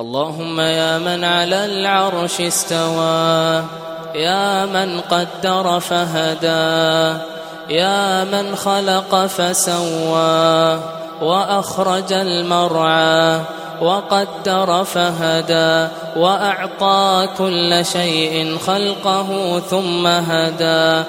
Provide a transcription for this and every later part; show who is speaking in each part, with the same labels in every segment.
Speaker 1: اللهم يا من على العرش استوى يا من قدر فهدى يا من خلق فسوى وأخرج المرعى وقدر فهدى وأعطى كل شيء خلقه ثم هدى.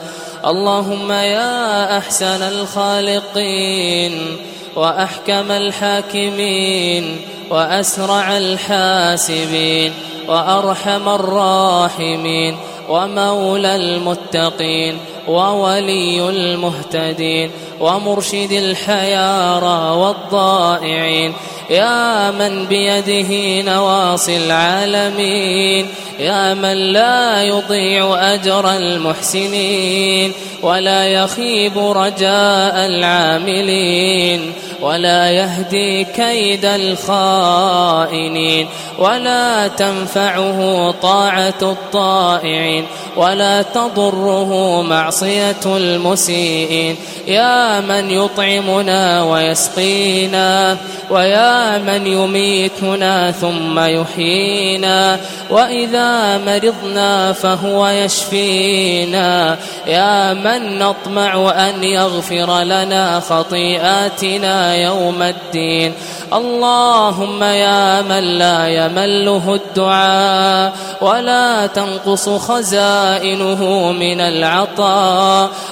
Speaker 1: اللهم يا أحسن الخالقين وأحكم الحاكمين وأسرع الحاسبين وأرحم الراحمين ومولى المتقين وولي المهتدين ومرشد الحيارى والضائعين. يا من بيده نواصي العالمين. يا من لا يضيع أجر المحسنين. ولا يخيب رجاء العاملين. ولا يهدي كيد الخائنين. ولا تنفعه طاعة الطائعين. ولا تضره معصية المسيئين. يا من يطعمنا ويسقينا ويا من يميتنا ثم يحيينا وإذا مرضنا فهو يشفينا. يا من نطمع أن يغفر لنا خطيئاتنا يوم الدين. اللهم يا من لا يمله الدعاء ولا تنقص خزائنه من العطاء.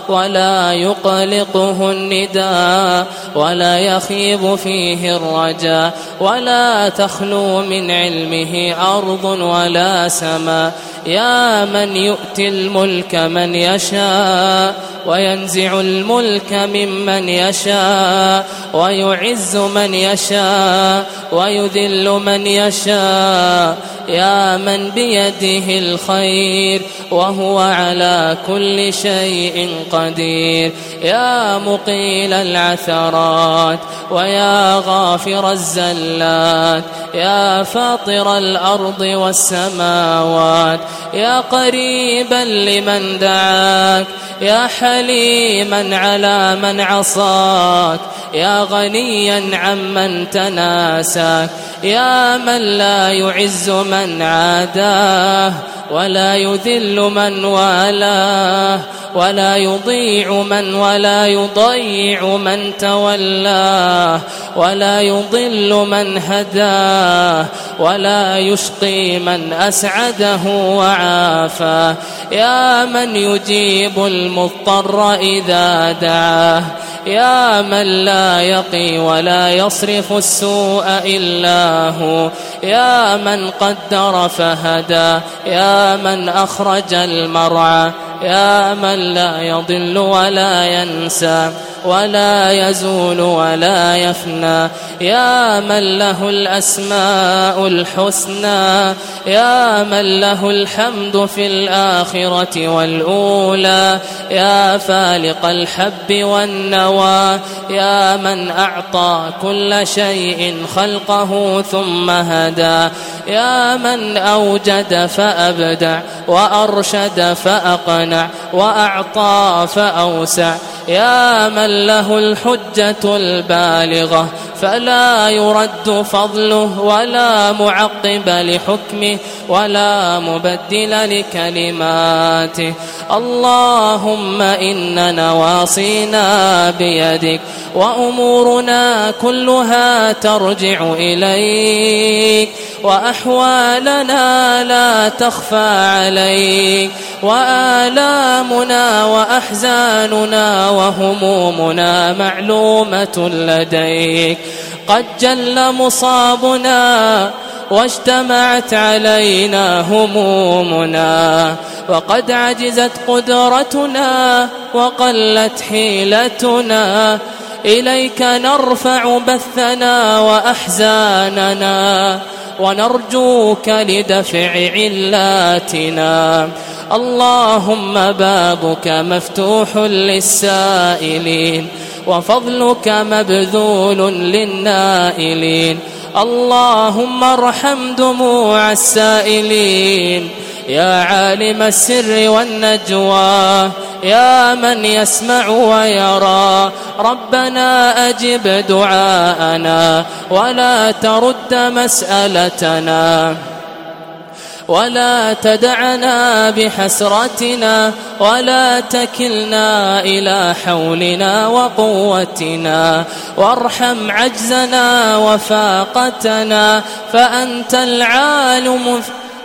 Speaker 1: ولا يقلقه النداء ولا يخيب فيه الرجاء ولا تخلو من علمه أرض ولا سماء يا من يؤتي الملك من يشاء وينزع الملك ممن يشاء ويعز من يشاء ويذل من يشاء. يا من بيده الخير وهو على كل شيء قدير. يا مقيل العثرات ويا غافر الزلات. يا فاطر الأرض والسماوات يا قريبا لمن دعاك يا حليما على من عصاك يا غنيا عمن تناساك يا من لا يعز من عاداه ولا يذل من والاه ولا يضيع من ولا يضيع من تولاه ولا يضل من هداه ولا يشقي من أسعده وعافاه يا من يجيب المضطر إذا دعاه. يا من لا يقي ولا يصرف السوء إلا هو. يا من قدر فهدى. يا من أخرج المرعى. يا من لا يضل ولا ينسى. ولا يزول ولا يفنى. يا من له الأسماء الحسنى. يا من له الحمد في الآخرة والأولى. يا فالق الحب والنوى. يا من أعطى كل شيء خلقه ثم هدى. يا من أوجد فأبدع وأرشد فأقنع وأعطى فأوسع. يا من له الحجة البالغة فلا يرد فضله ولا معقب لحكمه ولا مبدل لكلماته. اللهم إن نواصينا بيدك وأمورنا كلها ترجع إليك وأحوالنا لا تخفى عليك وآلامنا وأحزاننا وهمومنا معلومة لديك. قد جل مصابنا واجتمعت علينا همومنا وقد عجزت قدرتنا وقلت حيلتنا. إليك نرفع بثنا وأحزاننا ونرجوك لدفع علاتنا. اللهم بابك مفتوح للسائلين وفضلك مبذول للنائلين. اللهم ارحم دموع السائلين يا عالم السر والنجوى يا من يسمع ويرى ربنا أجب دعاءنا ولا ترد مسألتنا. ولا تدعنا بحسرتنا ولا تكلنا إلى حولنا وقوتنا وارحم عجزنا وفاقتنا فأنت العالم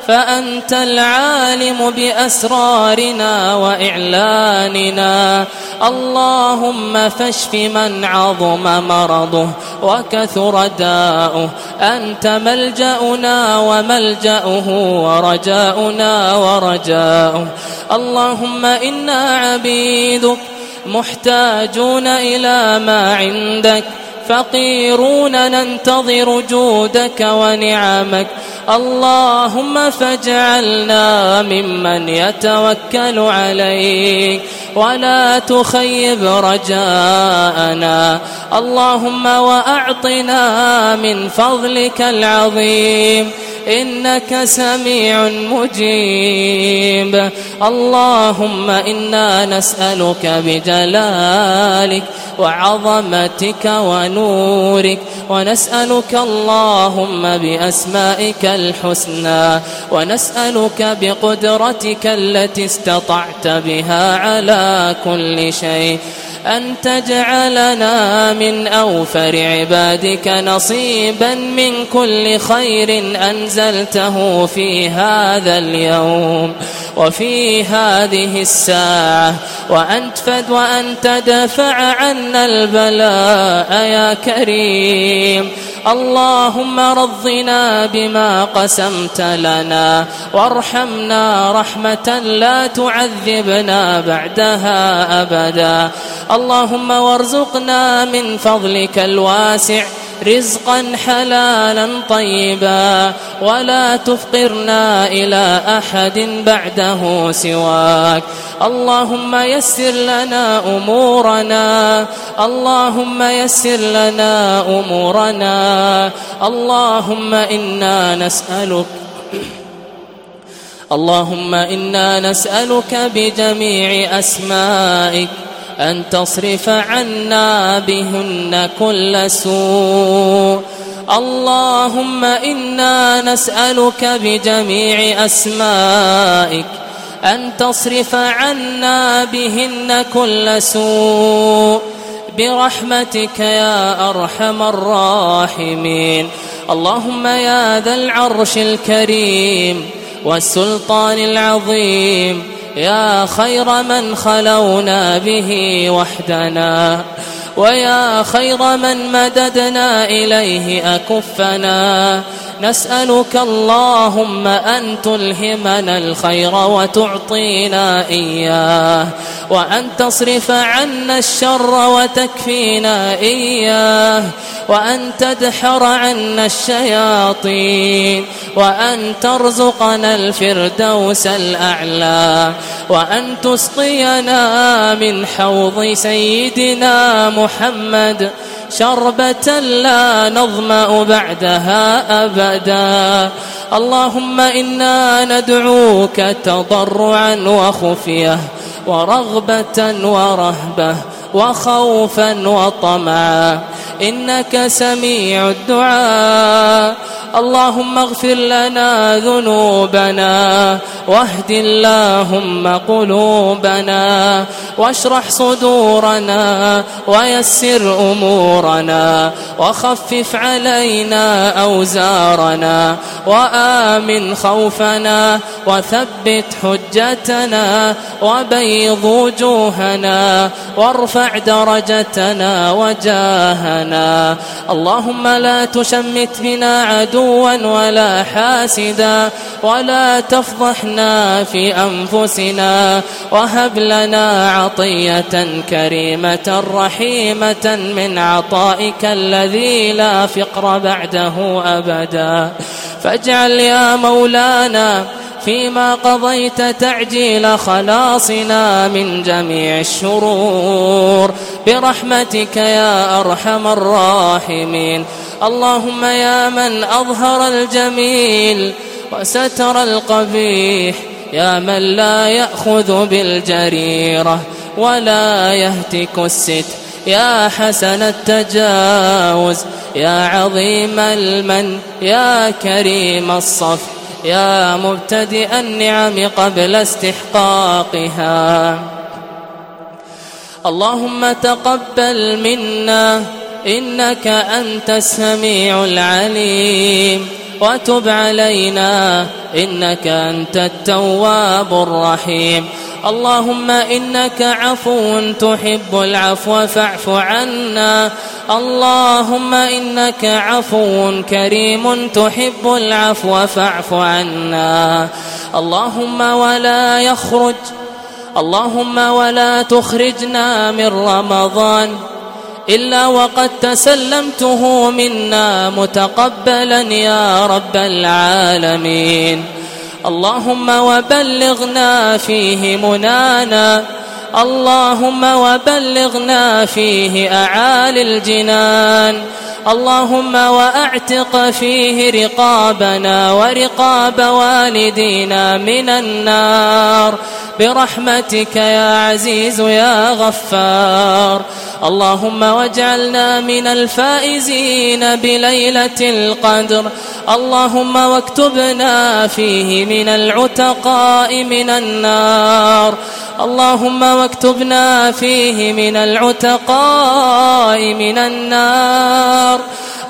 Speaker 1: فأنت العالم بأسرارنا وإعلاننا. اللهم فاشف من عظم مرضه وكثر داؤه. أنت ملجأنا وملجأه ورجاؤنا ورجاؤه. اللهم إنا عبيدك محتاجون إلى ما عندك. فقيرون ننتظر جودك ونعمك. اللهم فاجعلنا ممن يتوكل عليك. ولا تخيب رجاءنا. اللهم وأعطنا من فضلك العظيم. إنك سميع مجيب. اللهم إنا نسألك بجلالك وعظمتك ونورك ونسألك اللهم بأسمائك الحسنى ونسألك بقدرتك التي استطعت بها على كل شيء. أن تجعلنا من أوفر عبادك نصيبا من كل خير أنزلته في هذا اليوم وفي هذه الساعة وأن تفد وأن تدفع عنا البلاء يا كريم. اللهم رضنا بما قسمت لنا وارحمنا رحمة لا تعذبنا بعدها أبدا اللهم وارزقنا من فضلك الواسع رزقا حلالا طيبا ولا تفقرنا إلى أحد بعده سواك. اللهم يسر لنا أمورنا اللهم يسر لنا أمورنا اللهم إنا نسألك اللهم إنا نسألك بجميع أسمائك. أن تصرف عنا بهن كل سوء. اللهم إنا نسألك بجميع أسمائك أن تصرف عنا بهن كل سوء. برحمتك يا أرحم الراحمين. اللهم يا ذا العرش الكريم والسلطان العظيم يا خير من خلونا به وحدنا ويا خير من مددنا إليه أكفنا. نسألك اللهم أن تلهمنا الخير وتعطينا إياه وأن تصرف عنا الشر وتكفينا إياه وأن تدحر عنا الشياطين وأن ترزقنا الفردوس الأعلى وأن تسقينا من حوض سيدنا محمد شربة لا نظمأ بعدها أبدا. اللهم إنا ندعوك تضرعا وخفية ورغبة ورهبة وخوفا وطمعا. إنك سميع الدعاء. اللهم اغفر لنا ذنوبنا واهد اللهم قلوبنا واشرح صدورنا ويسر أمورنا وخفف علينا أوزارنا وآمن خوفنا وثبت حجتنا وبيض وجوهنا وارفع درجتنا وجاهنا. اللهم لا تشمت بنا عدوا ولا حاسدا ولا تفضحنا في أنفسنا. وهب لنا عطية كريمة رحيمة من عطائك الذي لا فقر بعده أبدا. فاجعل يا مولانا فيما قضيت تعجيل خلاصنا من جميع الشرور. برحمتك يا أرحم الراحمين. اللهم يا من أظهر الجميل وستر القبيح يا من لا يأخذ بالجريرة ولا يهتك الست يا حسن التجاوز يا عظيم المن يا كريم الصف يا مبتدئ النعم قبل استحقاقها. اللهم تقبل منا إنك أنت السميع العليم. وتب علينا إنك أنت التواب الرحيم. اللهم إنك عفو تحب العفو فاعف عنا. اللهم إنك عفو كريم تحب العفو فاعف عنا. اللهم ولا يخرج اللهم ولا تخرجنا من رمضان. إلا وقد تسلمته منا متقبلا يا رب العالمين. اللهم وبلغنا فيه منانا. اللهم وبلغنا فيه أعالي الجنان. اللهم وأعتق فيه رقابنا ورقاب والدينا من النار. برحمتك يا عزيز يا غفار. اللهم واجعلنا من الفائزين بليلة القدر. اللهم واكتبنا فيه من العتقاء من النار. اللهم واكتبنا فيه من العتقاء من النار.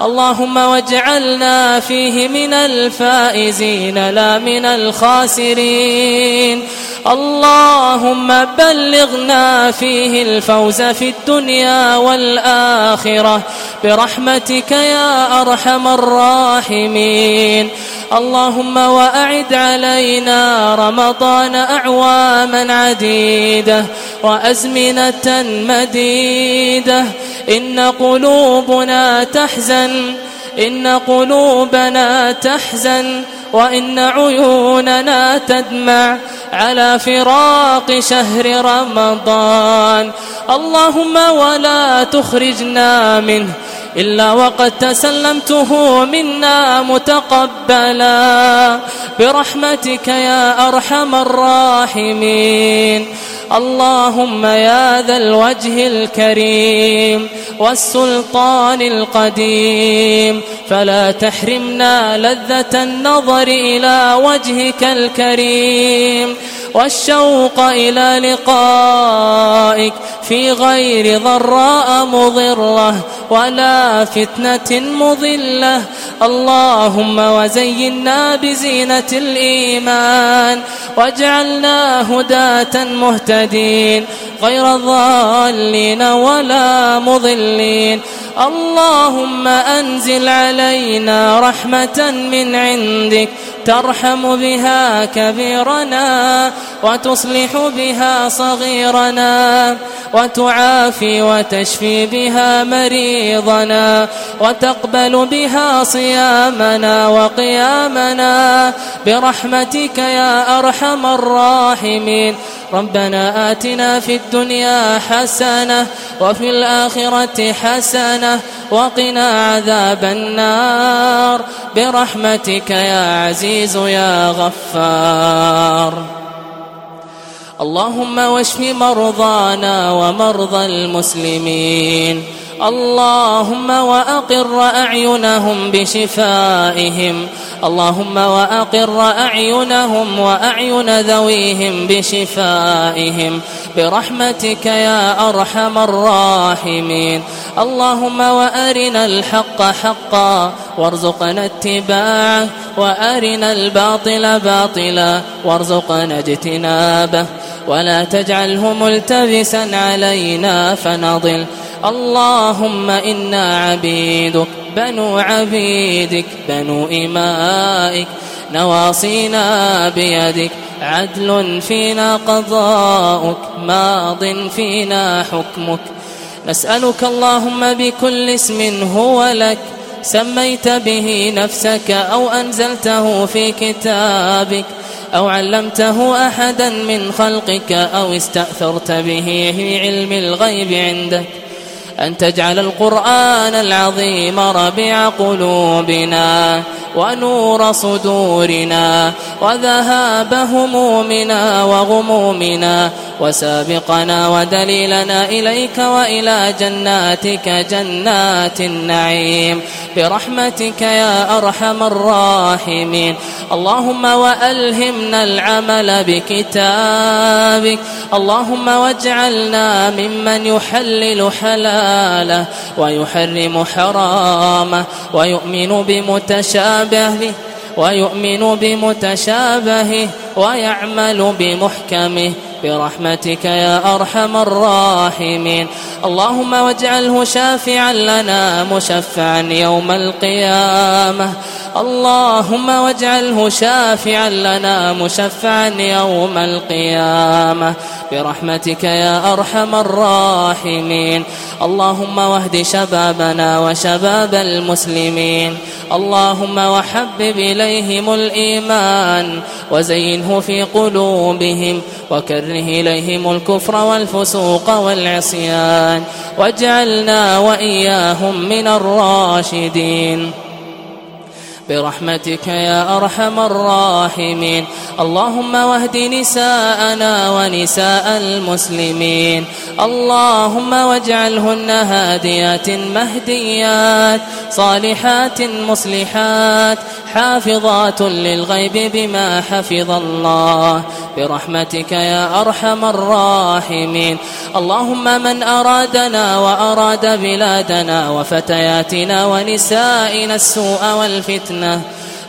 Speaker 1: اللهم واجعلنا فيه من الفائزين لا من الخاسرين. اللهم بلغنا فيه الفوز في الدنيا والآخرة. برحمتك يا أرحم الراحمين. اللهم وأعد علينا رمضان أعواما عديدة وأزمنة مديدة. إن قلوبنا تحزن إن قلوبنا تحزن وإن عيوننا تدمع على فراق شهر رمضان. اللهم ولا تخرجنا منه إلا وقد تسلمته منا متقبلا. برحمتك يا أرحم الراحمين. اللهم يا ذا الوجه الكريم والسلطان القديم. فلا تحرمنا لذة النظر إلى وجهك الكريم. والشوق إلى لقائك في غير ضراء مضرة ولا فتنة مضلة. اللهم وزينا بزينة الإيمان واجعلنا هداة مهتدين. غير ضالين ولا مضلين. اللهم أنزل علينا رحمة من عندك ترحم بها كبيرنا وتصلح بها صغيرنا وتعافي وتشفي بها مريضنا وتقبل بها صيامنا وقيامنا. برحمتك يا أرحم الراحمين. ربنا آتنا في الدنيا حسنة وفي الآخرة حسنة وقنا عذاب النار. برحمتك يا عزيز يا غفار. اللهم واشف مرضانا ومرضى المسلمين. اللهم وأقر أعينهم بشفائهم. اللهم وأقر أعينهم وأعين ذويهم بشفائهم. برحمتك يا أرحم الراحمين. اللهم وأرنا الحق حقا وارزقنا اتباعه. وأرنا الباطل باطلا وارزقنا اجتنابه. ولا تجعله ملتبسا علينا فنضل. اللهم إنا عبيدك بنو عبيدك بنو إمائك نواصينا بيدك عدل فينا قضاؤك ماض فينا حكمك. نسألك اللهم بكل اسم هو لك سميت به نفسك أو أنزلته في كتابك أو علمته أحدا من خلقك أو استأثرت به في علم الغيب عندك. أن تجعل القرآن العظيم ربيع قلوبنا. ونور صدورنا وذهاب همومنا وغمومنا وسابقنا ودليلنا إليك وإلى جناتك جنات النعيم. برحمتك يا أرحم الراحمين. اللهم وألهمنا العمل بكتابك. اللهم واجعلنا ممن يحلل حلاله ويحرم حرامه ويؤمن بمتشابهه ويؤمن بمتشابهه ويعمل بمحكمه. برحمتك يا أرحم الراحمين. اللهم واجعله شافعا لنا مشفعا يوم القيامة. اللهم واجعله شافعا لنا مشفعا يوم القيامة. برحمتك يا أرحم الراحمين. اللهم واهد شبابنا وشباب المسلمين. اللهم وحبب إليهم الإيمان. وزينه في قلوبهم. وكره إليهم الكفر والفسوق والعصيان. واجعلنا وإياهم من الراشدين. برحمتك يا أرحم الراحمين. اللهم واهد نساءنا ونساء المسلمين. اللهم واجعلهن هاديات مهديات صالحات مصلحات. حافظات للغيب بما حفظ الله. برحمتك يا أرحم الراحمين. اللهم من أرادنا وأراد بلادنا وفتياتنا ونسائنا السوء والفتنة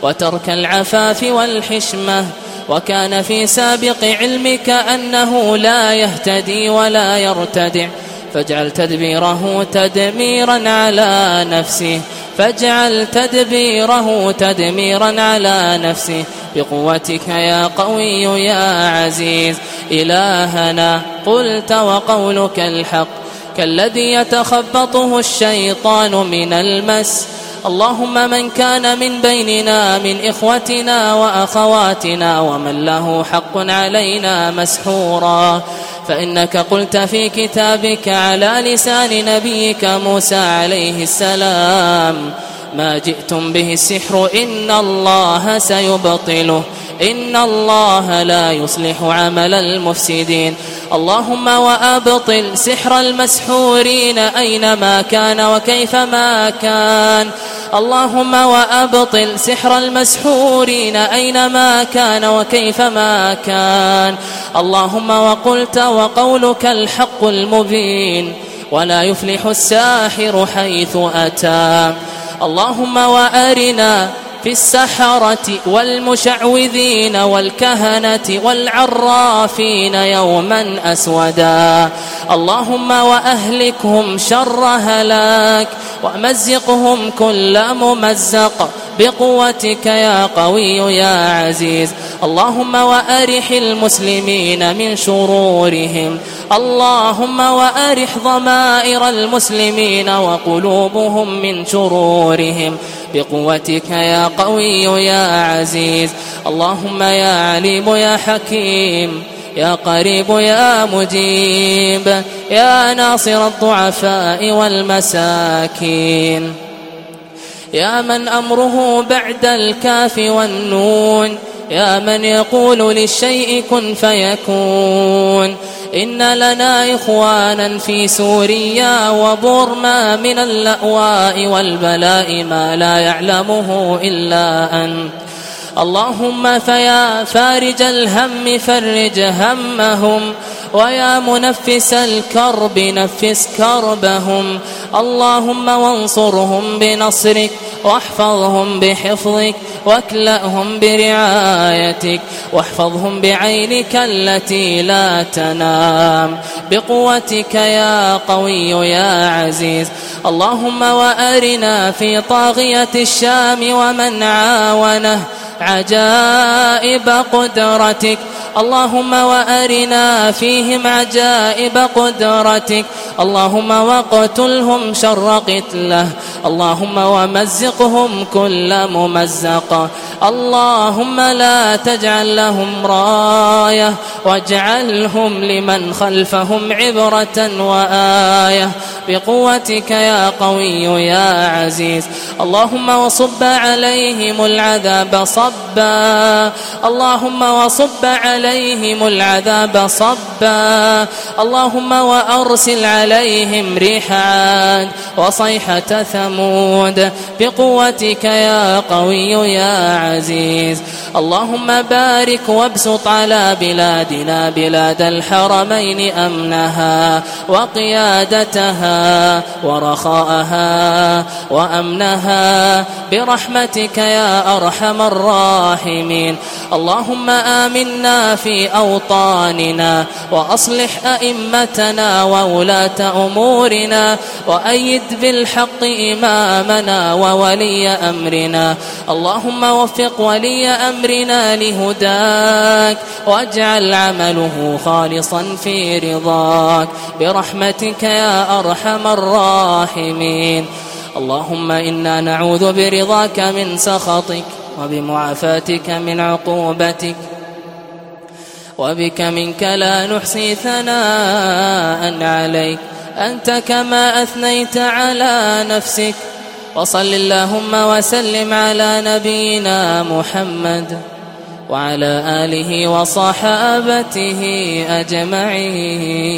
Speaker 1: وترك العفاف والحشمة وكان في سابق علمك أنه لا يهتدي ولا يرتدع. فاجعل تدبيره تدميرا على نفسه. فاجعل تدبيره تدميرا على نفسه. بقوتك يا قوي يا عزيز. إلهنا قلت وقولك الحق. كالذي يتخبطه الشيطان من المس. اللهم من كان من بيننا من إخوتنا وأخواتنا ومن له حق علينا مسحورا. فإنك قلت في كتابك على لسان نبيك موسى عليه السلام ما جئتم به السحر إن الله سيبطله إن الله لا يصلح عمل المفسدين. اللهم وأبطل سحر المسحورين أينما كان وكيفما كان. اللهم وأبطل سحر المسحورين أينما كان وكيفما كان. اللهم وقلت وقولك الحق المبين. ولا يفلح الساحر حيث أتى. اللهم وأرنا في السحرة والمشعوذين والكهنة والعرافين يوما أسودا. اللهم وأهلكهم شر هلاك ومزقهم كل ممزق. بقوتك يا قوي يا عزيز. اللهم وأرح المسلمين من شرورهم. اللهم وأرح ضمائر المسلمين وقلوبهم من شرورهم. بقوتك يا قوي يا عزيز. اللهم يا عليم يا حكيم. يا قريب يا مجيب. يا ناصر الضعفاء والمساكين. يا من أمره بعد الكاف والنون. يا من يقول للشيء كن فيكون. إن لنا إخوانا في سوريا وبرما من اللأواء والبلاء ما لا يعلمه إلا أنت اللهم فيا فارج الهم فرج همهم ويا منفس الكرب نفس كربهم اللهم وانصرهم بنصرك واحفظهم بحفظك واكلأهم برعايتك واحفظهم بعينك التي لا تنام بقوتك يا قوي يا عزيز اللهم وأرنا في طاغية الشام ومن عاونه عجائب قدرتك اللهم وأرنا فيهم عجائب قدرتك اللهم وقتلهم شر قتلة. اللهم ومزقهم كل ممزق. اللهم لا تجعل لهم راية. واجعلهم لمن خلفهم عبرة وآية. بقوتك يا قوي يا عزيز. اللهم وصب عليهم العذاب صبا. اللهم وصب عليهم العذاب صبا. اللهم وأرسل عليهم ريحا وصيحة ثمود. بقوتك يا قوي يا عزيز. اللهم بارك وابسط على بلادنا بلاد الحرمين أمنها وقيادتها ورخاءها وأمنها برحمتك يا أرحم الراحمين. اللهم آمنا في أوطاننا وأصلح أئمتنا وولاة أمورنا وأيد بالحق إمامنا وولي أمرنا. اللهم وفق ولي أمرنا لهداك واجعل عمله خالصا في رضاك. برحمتك يا أرحم الراحمين. اللهم إنا نعوذ برضاك من سخطك وبمعافاتك من عقوبتك وبك منك لا نحصي ثناء عليك. أنت كما أثنيت على نفسك. وصل اللهم وسلم على نبينا محمد وعلى آله وصحابته أجمعين.